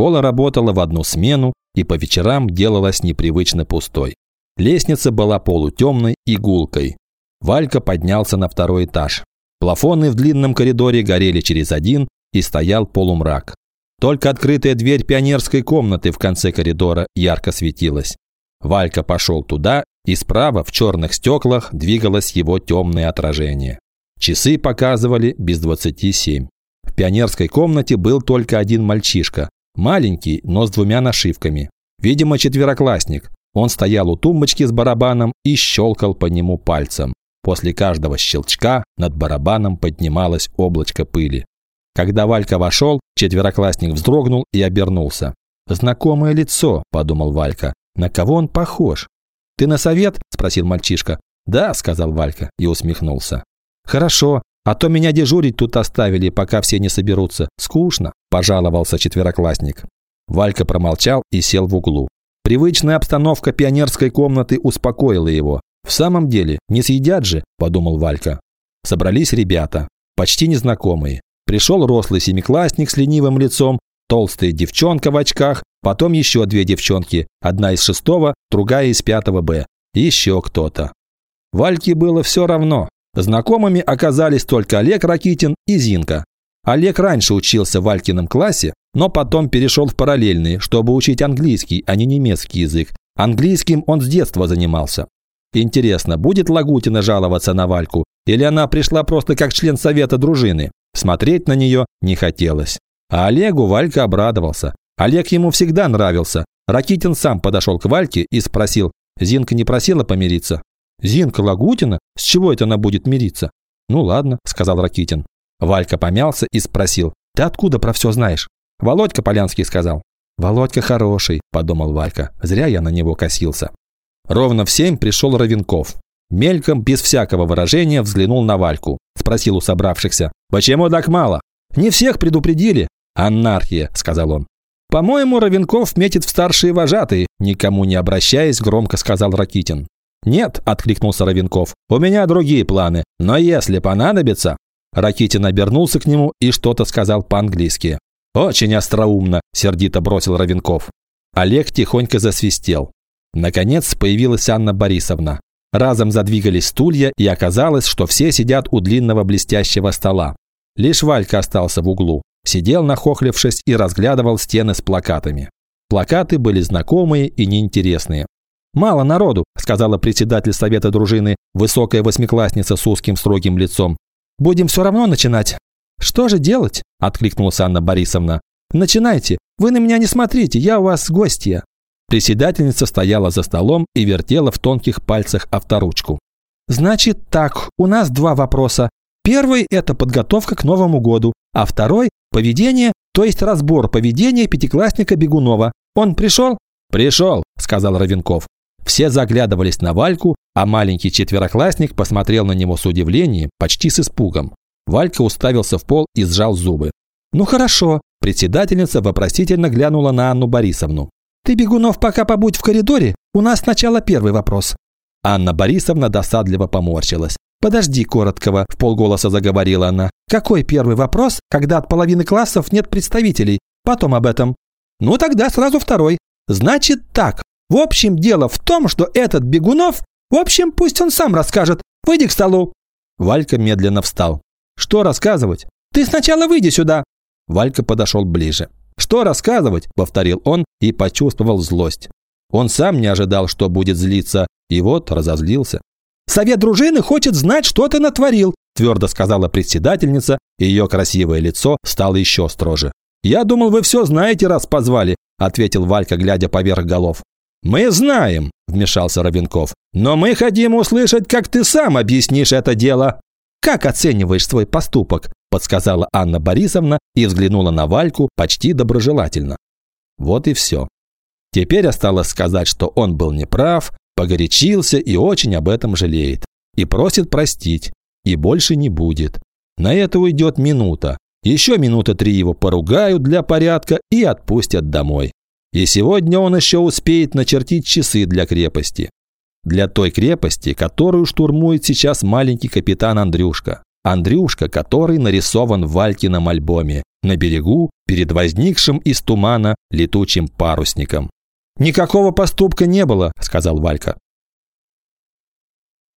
Школа работала в одну смену и по вечерам делалась непривычно пустой. Лестница была полутемной и гулкой. Валька поднялся на второй этаж. Плафоны в длинном коридоре горели через один, и стоял полумрак. Только открытая дверь пионерской комнаты в конце коридора ярко светилась. Валька пошел туда, и справа в черных стеклах двигалось его темное отражение. Часы показывали без двадцати семь. В пионерской комнате был только один мальчишка. Маленький, но с двумя нашивками. Видимо, четвероклассник. Он стоял у тумбочки с барабаном и щелкал по нему пальцем. После каждого щелчка над барабаном поднималось облачко пыли. Когда Валька вошел, четвероклассник вздрогнул и обернулся. «Знакомое лицо», – подумал Валька. «На кого он похож?» «Ты на совет?» – спросил мальчишка. «Да», – сказал Валька и усмехнулся. «Хорошо, а то меня дежурить тут оставили, пока все не соберутся. Скучно», – пожаловался четвероклассник. Валька промолчал и сел в углу. Привычная обстановка пионерской комнаты успокоила его. «В самом деле, не съедят же», – подумал Валька. Собрались ребята, почти незнакомые. Пришел рослый семиклассник с ленивым лицом, толстая девчонка в очках, потом еще две девчонки, одна из шестого, другая из пятого Б. Еще кто-то. Вальке было все равно. Знакомыми оказались только Олег Ракитин и Зинка. Олег раньше учился в Валькином классе, но потом перешел в параллельный, чтобы учить английский, а не немецкий язык. Английским он с детства занимался. Интересно, будет Лагутина жаловаться на Вальку, или она пришла просто как член совета дружины? Смотреть на нее не хотелось. А Олегу Валька обрадовался. Олег ему всегда нравился. Ракитин сам подошел к Вальке и спросил, Зинка не просила помириться? Зинка Лагутина? С чего это она будет мириться? Ну ладно, сказал Ракитин. Валька помялся и спросил, ты откуда про все знаешь? Володька Полянский сказал. Володька хороший, подумал Валька. Зря я на него косился. Ровно в семь пришел Равенков. Мельком, без всякого выражения, взглянул на Вальку. Спросил у собравшихся. «Почему так мало?» «Не всех предупредили». «Анархия», – сказал он. «По-моему, Равенков метит в старшие вожатые», – никому не обращаясь, громко сказал Ракитин. «Нет», – откликнулся Равенков, – «у меня другие планы, но если понадобится...» Ракитин обернулся к нему и что-то сказал по-английски. «Очень остроумно», – сердито бросил Равенков. Олег тихонько засвистел. Наконец появилась Анна Борисовна. Разом задвигались стулья, и оказалось, что все сидят у длинного блестящего стола. Лишь Валька остался в углу. Сидел, нахохлившись, и разглядывал стены с плакатами. Плакаты были знакомые и неинтересные. «Мало народу», – сказала председатель совета дружины, высокая восьмиклассница с узким строгим лицом. «Будем все равно начинать». «Что же делать?» – откликнулась Анна Борисовна. «Начинайте. Вы на меня не смотрите, я у вас гостья». Председательница стояла за столом и вертела в тонких пальцах авторучку. «Значит так, у нас два вопроса. Первый – это подготовка к Новому году, а второй – поведение, то есть разбор поведения пятиклассника Бегунова. Он пришел?» «Пришел», – сказал Равенков. Все заглядывались на Вальку, а маленький четвероклассник посмотрел на него с удивлением, почти с испугом. Валька уставился в пол и сжал зубы. «Ну хорошо», – председательница вопросительно глянула на Анну Борисовну. Ты, Бегунов, пока побудь в коридоре, у нас сначала первый вопрос». Анна Борисовна досадливо поморщилась. «Подожди, Короткого», – в полголоса заговорила она. «Какой первый вопрос, когда от половины классов нет представителей? Потом об этом». «Ну тогда сразу второй. Значит так. В общем, дело в том, что этот Бегунов... В общем, пусть он сам расскажет. Выйди к столу». Валька медленно встал. «Что рассказывать? Ты сначала выйди сюда». Валька подошел ближе. «Что рассказывать?» – повторил он и почувствовал злость. Он сам не ожидал, что будет злиться, и вот разозлился. «Совет дружины хочет знать, что ты натворил», – твердо сказала председательница, и ее красивое лицо стало еще строже. «Я думал, вы все знаете, раз позвали», – ответил Валька, глядя поверх голов. «Мы знаем», – вмешался Робинков. «Но мы хотим услышать, как ты сам объяснишь это дело». «Как оцениваешь свой поступок?» – подсказала Анна Борисовна и взглянула на Вальку почти доброжелательно. Вот и все. Теперь осталось сказать, что он был неправ, погорячился и очень об этом жалеет. И просит простить. И больше не будет. На это уйдет минута. Еще минута три его поругают для порядка и отпустят домой. И сегодня он еще успеет начертить часы для крепости. Для той крепости, которую штурмует сейчас маленький капитан Андрюшка. Андрюшка, который нарисован в Валькином альбоме. на берегу перед возникшим из тумана летучим парусником. «Никакого поступка не было», – сказал Валька.